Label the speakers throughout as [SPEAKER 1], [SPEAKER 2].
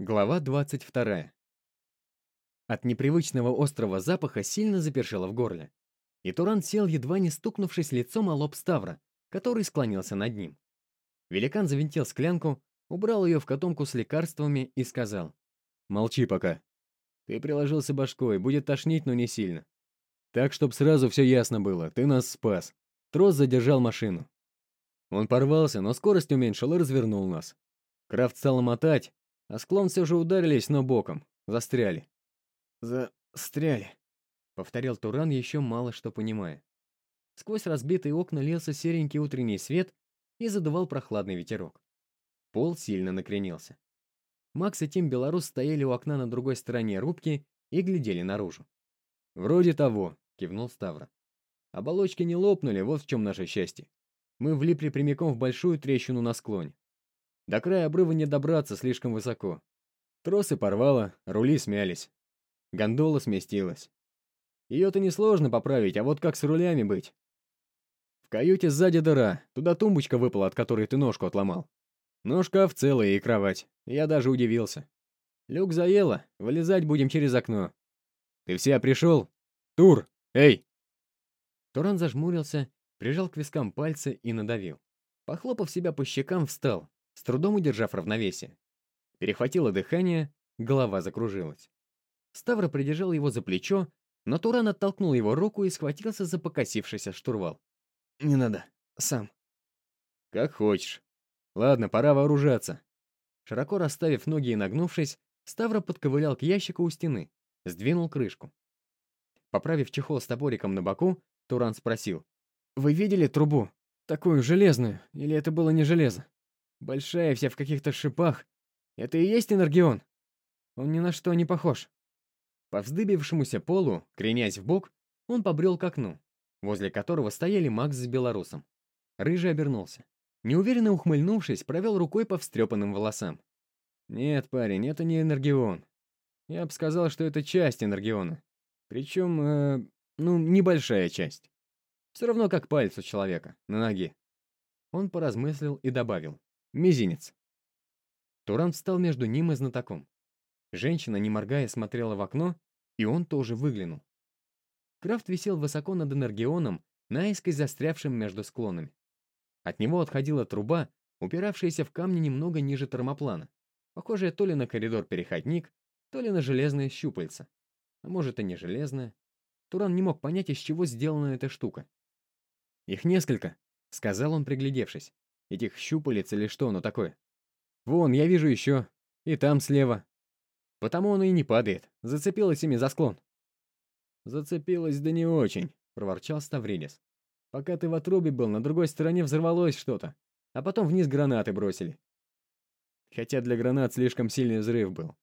[SPEAKER 1] Глава 22. От непривычного острого запаха сильно запершило в горле. И Туран сел, едва не стукнувшись лицом о лоб Ставра, который склонился над ним. Великан завинтил склянку, убрал ее в котомку с лекарствами и сказал. «Молчи пока. Ты приложился башкой, будет тошнить, но не сильно. Так, чтоб сразу все ясно было, ты нас спас. Трос задержал машину. Он порвался, но скорость уменьшил и развернул нас. Крафт стал мотать, а склон все же ударились, но боком. Застряли. «Застряли», — повторил Туран, еще мало что понимая. Сквозь разбитые окна лился серенький утренний свет и задувал прохладный ветерок. Пол сильно накренился. Макс и Тим Белорус стояли у окна на другой стороне рубки и глядели наружу. «Вроде того», — кивнул Ставра. «Оболочки не лопнули, вот в чем наше счастье. Мы влипли прямиком в большую трещину на склоне. До края обрыва не добраться слишком высоко. Тросы порвало, рули смялись. Гондола сместилась. Ее-то несложно поправить, а вот как с рулями быть? В каюте сзади дыра, туда тумбочка выпала, от которой ты ножку отломал. Но шкаф целый и кровать. Я даже удивился. Люк заело, вылезать будем через окно. Ты все пришел? Тур, эй! Туран зажмурился, прижал к вискам пальцы и надавил. Похлопав себя по щекам, встал, с трудом удержав равновесие. Перехватило дыхание, голова закружилась. Ставра придержал его за плечо, но Туран оттолкнул его руку и схватился за покосившийся штурвал. «Не надо, сам». «Как хочешь. Ладно, пора вооружаться». Широко расставив ноги и нагнувшись, Ставра подковылял к ящику у стены, сдвинул крышку. Поправив чехол с топориком на боку, Туран спросил. «Вы видели трубу? Такую железную? Или это было не железо?» Большая вся в каких-то шипах. Это и есть энергион? Он ни на что не похож. По вздыбившемуся полу, кренясь в бок, он побрел к окну, возле которого стояли Макс с белорусом. Рыжий обернулся. Неуверенно ухмыльнувшись, провел рукой по встрепанным волосам. «Нет, парень, это не энергион. Я бы сказал, что это часть энергиона. Причем, э, ну, небольшая часть. Все равно как пальц у человека, на ноге». Он поразмыслил и добавил. Мизинец. Туран встал между ним и знатоком. Женщина, не моргая, смотрела в окно, и он тоже выглянул. Крафт висел высоко над Энергионом, наискось застрявшим между склонами. От него отходила труба, упиравшаяся в камни немного ниже термоплана, похожая то ли на коридор-переходник, то ли на железное щупальце. А может, и не железное. Туран не мог понять, из чего сделана эта штука. «Их несколько», — сказал он, приглядевшись. Этих щупалец или что оно такое? Вон, я вижу еще. И там слева. Потому оно и не падает. Зацепилось ими за склон. Зацепилось да не очень, проворчал Ставридис. Пока ты в отрубе был, на другой стороне взорвалось что-то. А потом вниз гранаты бросили. Хотя для гранат слишком сильный взрыв был.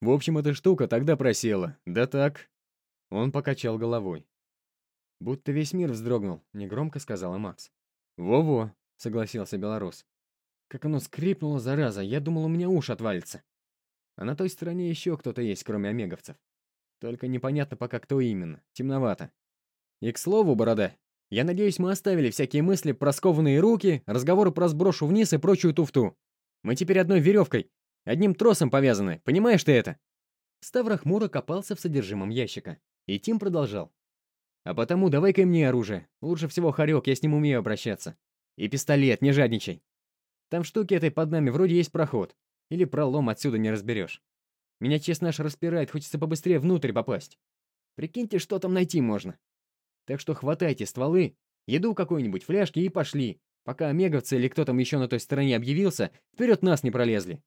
[SPEAKER 1] В общем, эта штука тогда просела. Да так. Он покачал головой. Будто весь мир вздрогнул, негромко сказала Макс. Во-во, — согласился белорус. «Как оно скрипнуло, зараза, я думал, у меня уши отвалится. А на той стороне еще кто-то есть, кроме омеговцев. Только непонятно пока, кто именно, темновато. И, к слову, борода, я надеюсь, мы оставили всякие мысли про скованные руки, разговоры про сброшу вниз и прочую туфту. Мы теперь одной веревкой, одним тросом повязаны, понимаешь ты это?» Ставра хмуро копался в содержимом ящика, и Тим продолжал. «А потому давай-ка мне оружие. Лучше всего хорек, я с ним умею обращаться. И пистолет, не жадничай. Там штуки этой под нами вроде есть проход. Или пролом отсюда не разберешь. Меня, честно, аж распирает, хочется побыстрее внутрь попасть. Прикиньте, что там найти можно. Так что хватайте стволы, еду какой-нибудь, фляжки и пошли, пока омеговцы или кто там еще на той стороне объявился, вперед нас не пролезли.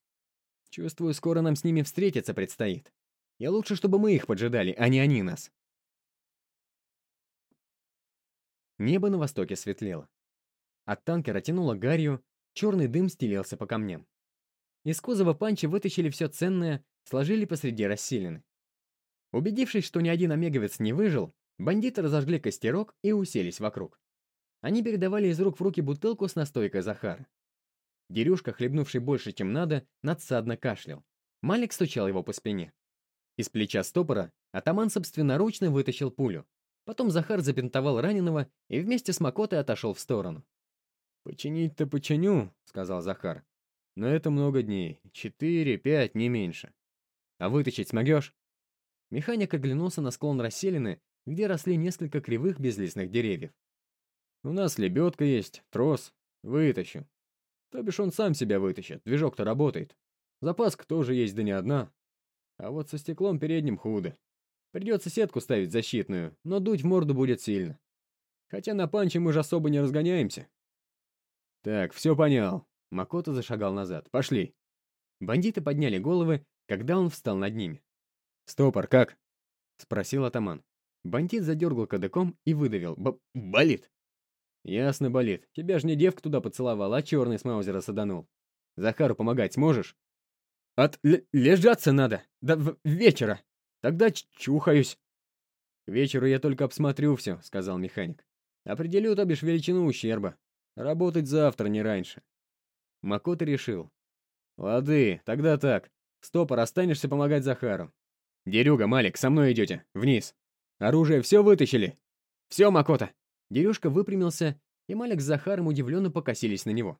[SPEAKER 1] Чувствую, скоро нам с ними встретиться предстоит. И лучше, чтобы мы их поджидали, а не они нас. Небо на востоке светлело. От танкера тянуло гарью, черный дым стелился по камням. Из кузова панчи вытащили все ценное, сложили посреди расселены. Убедившись, что ни один омеговец не выжил, бандиты разожгли костерок и уселись вокруг. Они передавали из рук в руки бутылку с настойкой Захара. Дерюшка, хлебнувший больше, чем надо, надсадно кашлял. Малик стучал его по спине. Из плеча стопора атаман собственноручно вытащил пулю. Потом Захар запинтовал раненого и вместе с Макотой отошел в сторону. «Починить-то починю», — сказал Захар. Но это много дней. Четыре, пять, не меньше. А вытащить смогешь? Механик оглянулся на склон расселины, где росли несколько кривых безлистных деревьев. У нас лебедка есть, трос. Вытащу. То бишь он сам себя вытащит, движок-то работает. Запаска тоже есть, да не одна. А вот со стеклом передним худо. Придется сетку ставить защитную, но дуть в морду будет сильно. Хотя на панче мы же особо не разгоняемся. Так, все понял. Макото зашагал назад. Пошли. Бандиты подняли головы, когда он встал над ними. «Стопор, как?» — спросил атаман. Бандит задергал кадыком и выдавил. Б «Болит». «Ясно, болит. Тебя ж не девка туда поцеловала, а черный с Маузера саданул. Захару помогать сможешь?» «От лежаться надо. До вечера. Тогда чухаюсь». «К вечеру я только обсмотрю все», — сказал механик. «Определю, то бишь, величину ущерба. Работать завтра, не раньше». Макото решил. «Лады, тогда так. Стопор, останешься помогать Захару. Дерюга, Малик, со мной идете. Вниз. Оружие все вытащили?» «Все, Макото!» Дерюшка выпрямился, и Малик с Захаром удивленно покосились на него.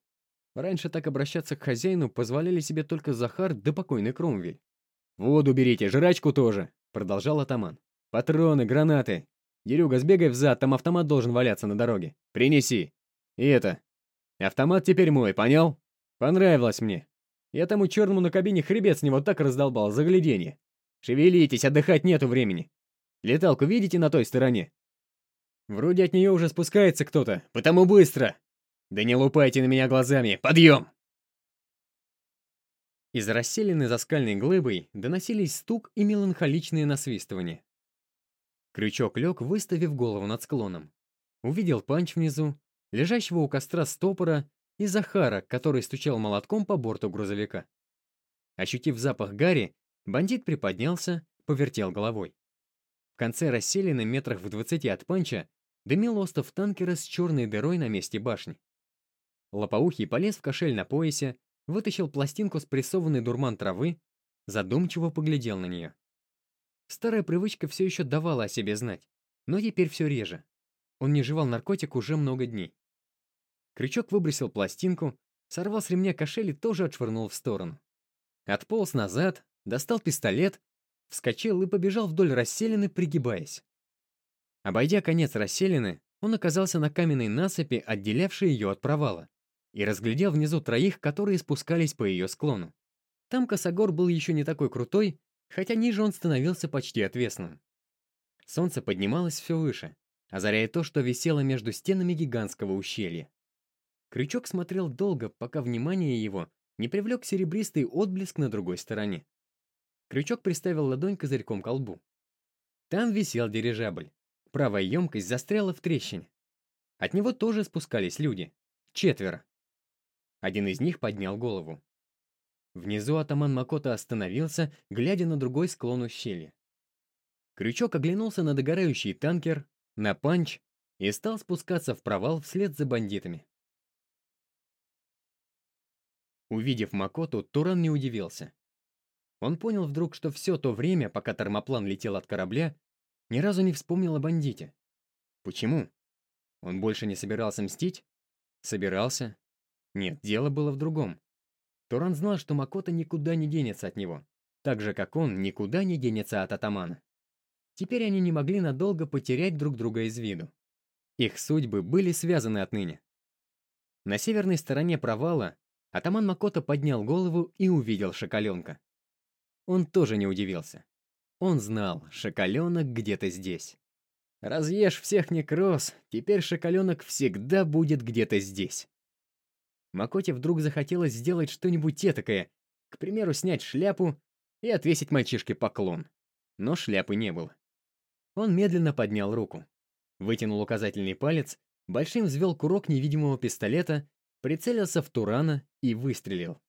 [SPEAKER 1] Раньше так обращаться к хозяину позволяли себе только Захар да покойный Кромвель. «Воду берите, жрачку тоже!» — продолжал атаман. «Патроны, гранаты. Дерюга, сбегай взад, там автомат должен валяться на дороге. Принеси. И это. Автомат теперь мой, понял? Понравилось мне. Я тому черному на кабине хребет с него так раздолбал, загляденье. Шевелитесь, отдыхать нету времени. Леталку видите на той стороне? Вроде от нее уже спускается кто-то, потому быстро. Да не лупайте на меня глазами, подъем! Из расселены за скальной глыбой доносились стук и меланхоличные насвистывания. Крючок лег, выставив голову над склоном. Увидел панч внизу, лежащего у костра стопора и Захара, который стучал молотком по борту грузовика. Ощутив запах гари, бандит приподнялся, повертел головой. В конце расселены метрах в двадцати от панча дымил остов танкера с черной дырой на месте башни. Лопоухий полез в кошель на поясе, вытащил пластинку с прессованной дурман травы, задумчиво поглядел на нее. Старая привычка все еще давала о себе знать, но теперь все реже. Он не жевал наркотик уже много дней. Крючок выбросил пластинку, сорвал с ремня кошель и тоже отшвырнул в сторону. Отполз назад, достал пистолет, вскочил и побежал вдоль расселены, пригибаясь. Обойдя конец расселены, он оказался на каменной насыпи, отделявшей ее от провала, и разглядел внизу троих, которые спускались по ее склону. Там косогор был еще не такой крутой, хотя ниже он становился почти отвесным. Солнце поднималось все выше, озаряя то, что висело между стенами гигантского ущелья. Крючок смотрел долго, пока внимание его не привлек серебристый отблеск на другой стороне. Крючок приставил ладонь козырьком к колбу. Там висел дирижабль. Правая емкость застряла в трещине. От него тоже спускались люди. Четверо. Один из них поднял голову. Внизу атаман Макота остановился, глядя на другой склон ущелья. Крючок оглянулся на догорающий танкер, на панч и стал спускаться в провал вслед за бандитами. Увидев Макоту, Туран не удивился. Он понял вдруг, что все то время, пока термоплан летел от корабля, ни разу не вспомнил о бандите. Почему? Он больше не собирался мстить? Собирался. Нет, дело было в другом. Туран знал, что Макота никуда не денется от него, так же, как он никуда не денется от атамана. Теперь они не могли надолго потерять друг друга из виду. Их судьбы были связаны отныне. На северной стороне провала атаман Макота поднял голову и увидел шоколенка. Он тоже не удивился. Он знал, шоколенок где-то здесь. Разъешь всех некроз, теперь шоколенок всегда будет где-то здесь. Макоте вдруг захотелось сделать что-нибудь этакое, к примеру, снять шляпу и отвесить мальчишке поклон. Но шляпы не было. Он медленно поднял руку. Вытянул указательный палец, большим взвел курок невидимого пистолета, прицелился в Турана и выстрелил.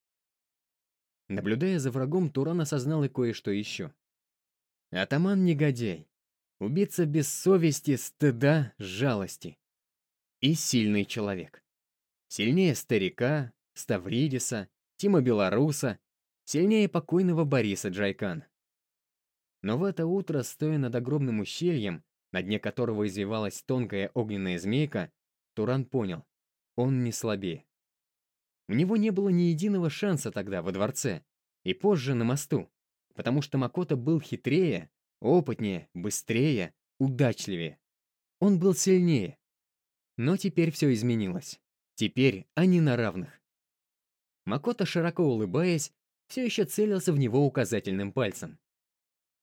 [SPEAKER 1] Наблюдая за врагом, Туран осознал и кое-что еще. Атаман-негодяй. Убийца без совести, стыда, жалости. И сильный человек. Сильнее старика, Ставридиса, Тима Белоруса, сильнее покойного Бориса Джайкана. Но в это утро, стоя над огромным ущельем, на дне которого извивалась тонкая огненная змейка, Туран понял, он не слабее. У него не было ни единого шанса тогда во дворце и позже на мосту, потому что Макота был хитрее, опытнее, быстрее, удачливее. Он был сильнее. Но теперь все изменилось. Теперь они на равных. Макота, широко улыбаясь, все еще целился в него указательным пальцем.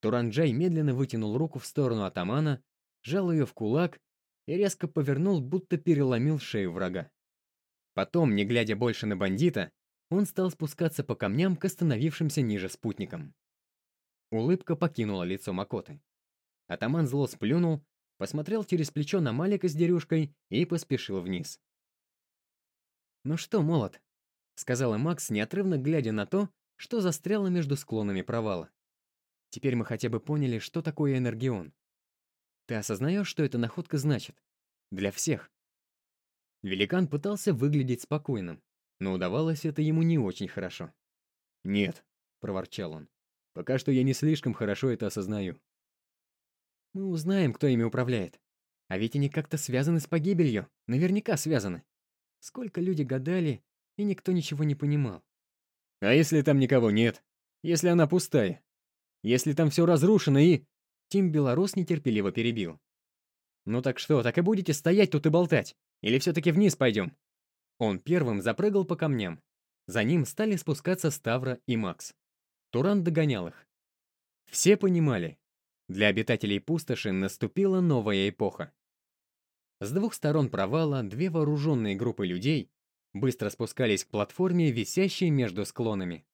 [SPEAKER 1] Туранджай медленно вытянул руку в сторону атамана, сжал ее в кулак и резко повернул, будто переломил шею врага. Потом, не глядя больше на бандита, он стал спускаться по камням к остановившимся ниже спутникам. Улыбка покинула лицо Макоты. Атаман зло сплюнул, посмотрел через плечо на Малика с дерюшкой и поспешил вниз. «Ну что, молот?» — сказала Макс, неотрывно глядя на то, что застряло между склонами провала. «Теперь мы хотя бы поняли, что такое энергион. Ты осознаешь, что эта находка значит? Для всех?» Великан пытался выглядеть спокойным, но удавалось это ему не очень хорошо. «Нет», — проворчал он, — «пока что я не слишком хорошо это осознаю». «Мы узнаем, кто ими управляет. А ведь они как-то связаны с погибелью, наверняка связаны. Сколько люди гадали, и никто ничего не понимал. А если там никого нет? Если она пустая? Если там все разрушено и...» Тим Белорус нетерпеливо перебил. «Ну так что, так и будете стоять тут и болтать? Или все-таки вниз пойдем?» Он первым запрыгал по камням. За ним стали спускаться Ставра и Макс. Туран догонял их. Все понимали, для обитателей пустоши наступила новая эпоха. С двух сторон провала две вооруженные группы людей быстро спускались к платформе, висящей между склонами.